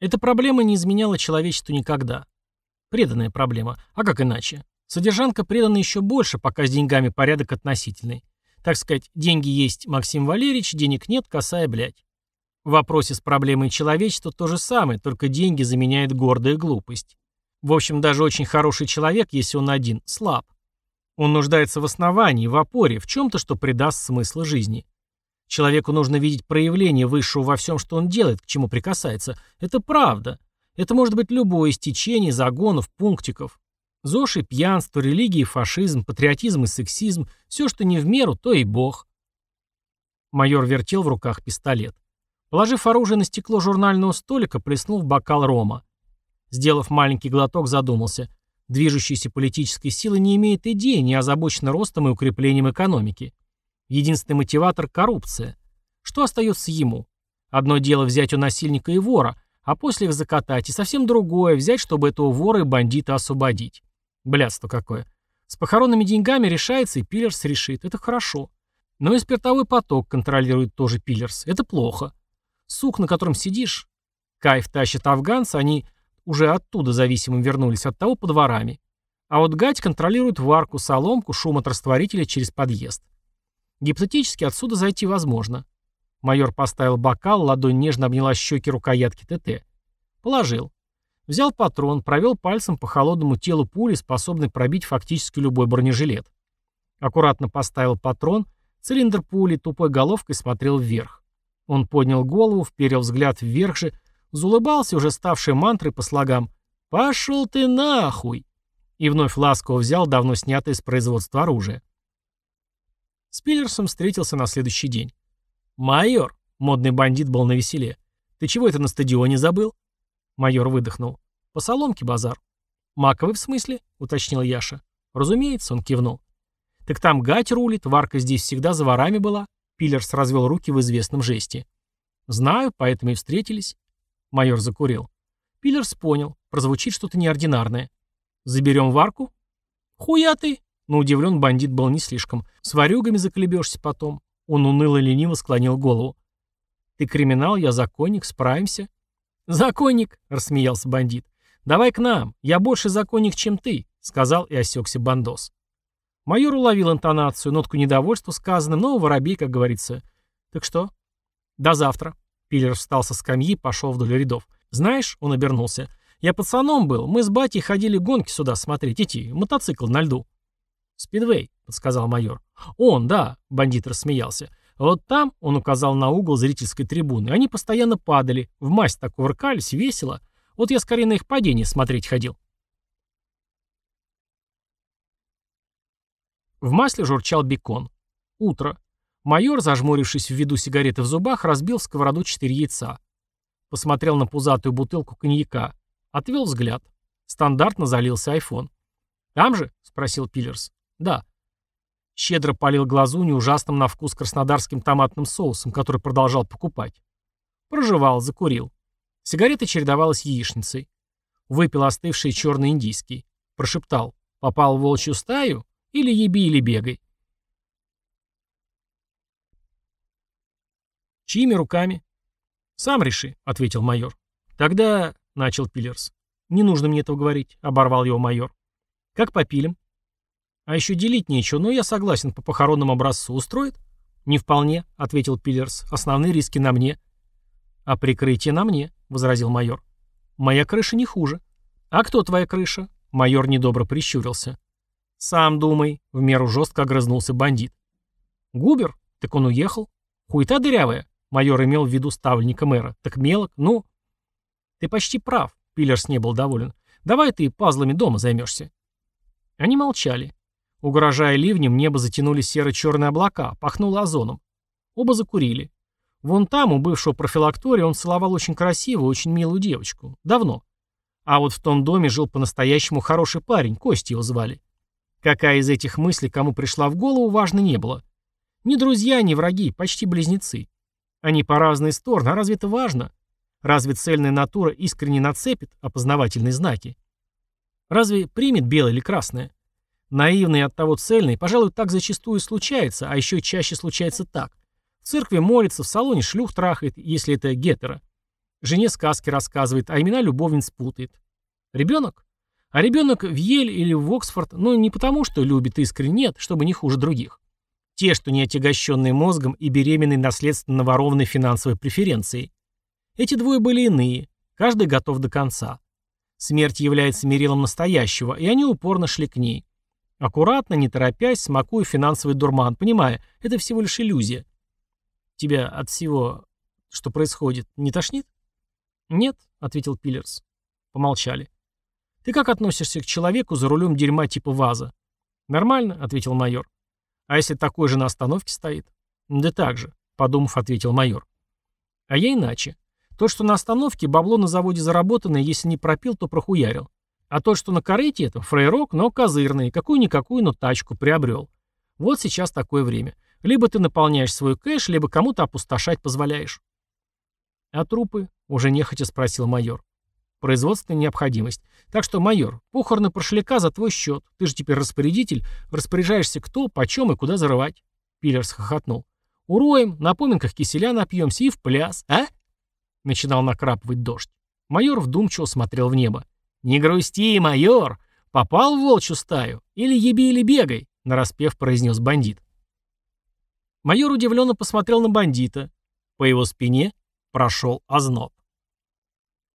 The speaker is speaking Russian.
Эта проблема не изменяла человечеству никогда. Преданная проблема. А как иначе? Содержанка предана еще больше, пока с деньгами порядок относительный. Так сказать, деньги есть Максим Валерьевич, денег нет, косая блядь. В вопросе с проблемой человечества то же самое, только деньги заменяет гордая глупость. В общем, даже очень хороший человек, если он один, слаб. Он нуждается в основании, в опоре, в чем-то, что придаст смысл жизни. Человеку нужно видеть проявление высшего во всем, что он делает, к чему прикасается. Это правда. Это может быть любое из течений, загонов, пунктиков. ЗОЖ и пьянство, религия и фашизм, патриотизм и сексизм – все, что не в меру, то и бог. Майор вертел в руках пистолет. Положив оружие на стекло журнального столика, плеснул в бокал рома. Сделав маленький глоток, задумался. Движущаяся политическая сила не имеет идеи, не озабочена ростом и укреплением экономики. Единственный мотиватор – коррупция. Что остается ему? Одно дело взять у насильника и вора, а после их закатать, и совсем другое – взять, чтобы этого вора и бандита освободить. Блядство какое. С похоронными деньгами решается, и Пиллерс решит. Это хорошо. Но и спиртовой поток контролирует тоже Пиллерс. Это плохо. Сук, на котором сидишь. Кайф тащит афганцы, они уже оттуда зависимым вернулись, от того под ворами. А вот гать контролирует варку, соломку, шум от растворителя через подъезд. Гипотетически отсюда зайти возможно. Майор поставил бокал, ладонь нежно обняла щеки рукоятки ТТ. Положил. Взял патрон, провел пальцем по холодному телу пули, способной пробить фактически любой бронежилет. Аккуратно поставил патрон, цилиндр пули тупой головкой смотрел вверх. Он поднял голову, вперил взгляд вверх же, заулыбался, уже ставший мантрой по слогам «Пошел ты нахуй!» и вновь ласково взял давно снятое из производства оружие. С Пиллерсом встретился на следующий день. «Майор!» — модный бандит был на веселе. «Ты чего это на стадионе забыл?» Майор выдохнул. «По соломке базар». «Маковый в смысле?» — уточнил Яша. «Разумеется», — он кивнул. «Так там гать рулит, Варка здесь всегда за ворами была». Пиллерс развел руки в известном жесте. «Знаю, поэтому и встретились». Майор закурил. Пиллерс понял. Прозвучит что-то неординарное. «Заберем Варку?» «Хуя ты!» Но удивлен бандит был не слишком. «С варюгами заколебешься потом». Он уныло лениво склонил голову. «Ты криминал, я законник, справимся». «Законник!» — рассмеялся бандит. «Давай к нам, я больше законник, чем ты», — сказал и осекся бандос. Майор уловил интонацию, нотку недовольства сказанным, но воробей, как говорится. «Так что?» «До завтра». Пиллер встал со скамьи, пошел вдоль рядов. «Знаешь», — он обернулся, — «я пацаном был, мы с батей ходили гонки сюда смотреть, эти, мотоцикл на льду». «Спидвей», — подсказал майор. «Он, да», — бандит рассмеялся. «Вот там», — он указал на угол зрительской трибуны, — «они постоянно падали, в масть так кувыркались, весело. Вот я скорее на их падение смотреть ходил». В масле журчал бекон. Утро. Майор, зажмурившись в виду сигареты в зубах, разбил в сковороду четыре яйца. Посмотрел на пузатую бутылку коньяка. Отвел взгляд. Стандартно залился айфон. «Там же?» — спросил Пиллерс. «Да». Щедро полил глазунью ужасным на вкус краснодарским томатным соусом, который продолжал покупать. Прожевал, закурил. Сигарета чередовалась яичницей. Выпил остывший черный индийский. Прошептал. «Попал в волчью стаю?» Или еби, или бегай. Чьими руками? Сам реши, ответил майор. Тогда, начал Пиллерс. Не нужно мне этого говорить, оборвал его майор. Как попилим? А еще делить нечего, но я согласен по похоронному образцу. Устроит? Не вполне, ответил Пиллерс. Основные риски на мне. А прикрытие на мне, возразил майор. Моя крыша не хуже. А кто твоя крыша? Майор недобро прищурился. «Сам думай», — в меру жестко огрызнулся бандит. «Губер? Так он уехал. Хуета дырявая?» Майор имел в виду ставленника мэра. «Так мелок? Ну?» «Ты почти прав», — Пиллерс не был доволен. «Давай ты пазлами дома займешься». Они молчали. Угрожая ливнем, небо затянули серо-черные облака, пахнуло озоном. Оба закурили. Вон там, у бывшего профилактория, он целовал очень красивую, очень милую девочку. Давно. А вот в том доме жил по-настоящему хороший парень, Костя его звали. Какая из этих мыслей кому пришла в голову, важно не было. Ни друзья, ни враги, почти близнецы. Они по разные стороны, а разве это важно? Разве цельная натура искренне нацепит опознавательные знаки? Разве примет белое или красное? Наивный от того цельный, пожалуй, так зачастую случается, а еще чаще случается так. В церкви молится, в салоне шлюх трахает, если это гетеро. Жене сказки рассказывает, а имена любовниц путает. Ребенок? А ребенок в Ель или в Оксфорд, ну не потому, что любит искренне, нет, чтобы не хуже других. Те, что не отягощенные мозгом и беременные наследственно ворованной финансовой преференцией. Эти двое были иные, каждый готов до конца. Смерть является мерилом настоящего, и они упорно шли к ней. Аккуратно, не торопясь, смакуя финансовый дурман, понимая, это всего лишь иллюзия. Тебя от всего, что происходит, не тошнит? Нет, ответил Пиллерс. Помолчали. Ты как относишься к человеку за рулем дерьма типа ВАЗа? Нормально, ответил майор. А если такой же на остановке стоит? Да так же, подумав, ответил майор. А я иначе. То, что на остановке, бабло на заводе заработанное, если не пропил, то прохуярил. А то, что на корыте это, фрейрок, но козырный, какую-никакую, но тачку приобрел. Вот сейчас такое время. Либо ты наполняешь свой кэш, либо кому-то опустошать позволяешь. А трупы? Уже нехотя спросил майор. Производственная необходимость. Так что, майор, похороны прошляка за твой счет. Ты же теперь распорядитель. Распоряжаешься кто, почем и куда зарывать. Пиллерс хохотнул. Уроем, на поминках киселя напьемся и в пляс, а? Начинал накрапывать дождь. Майор вдумчиво смотрел в небо. «Не грусти, майор! Попал в волчью стаю? Или еби, или бегай!» — нараспев произнес бандит. Майор удивленно посмотрел на бандита. По его спине прошел озноб.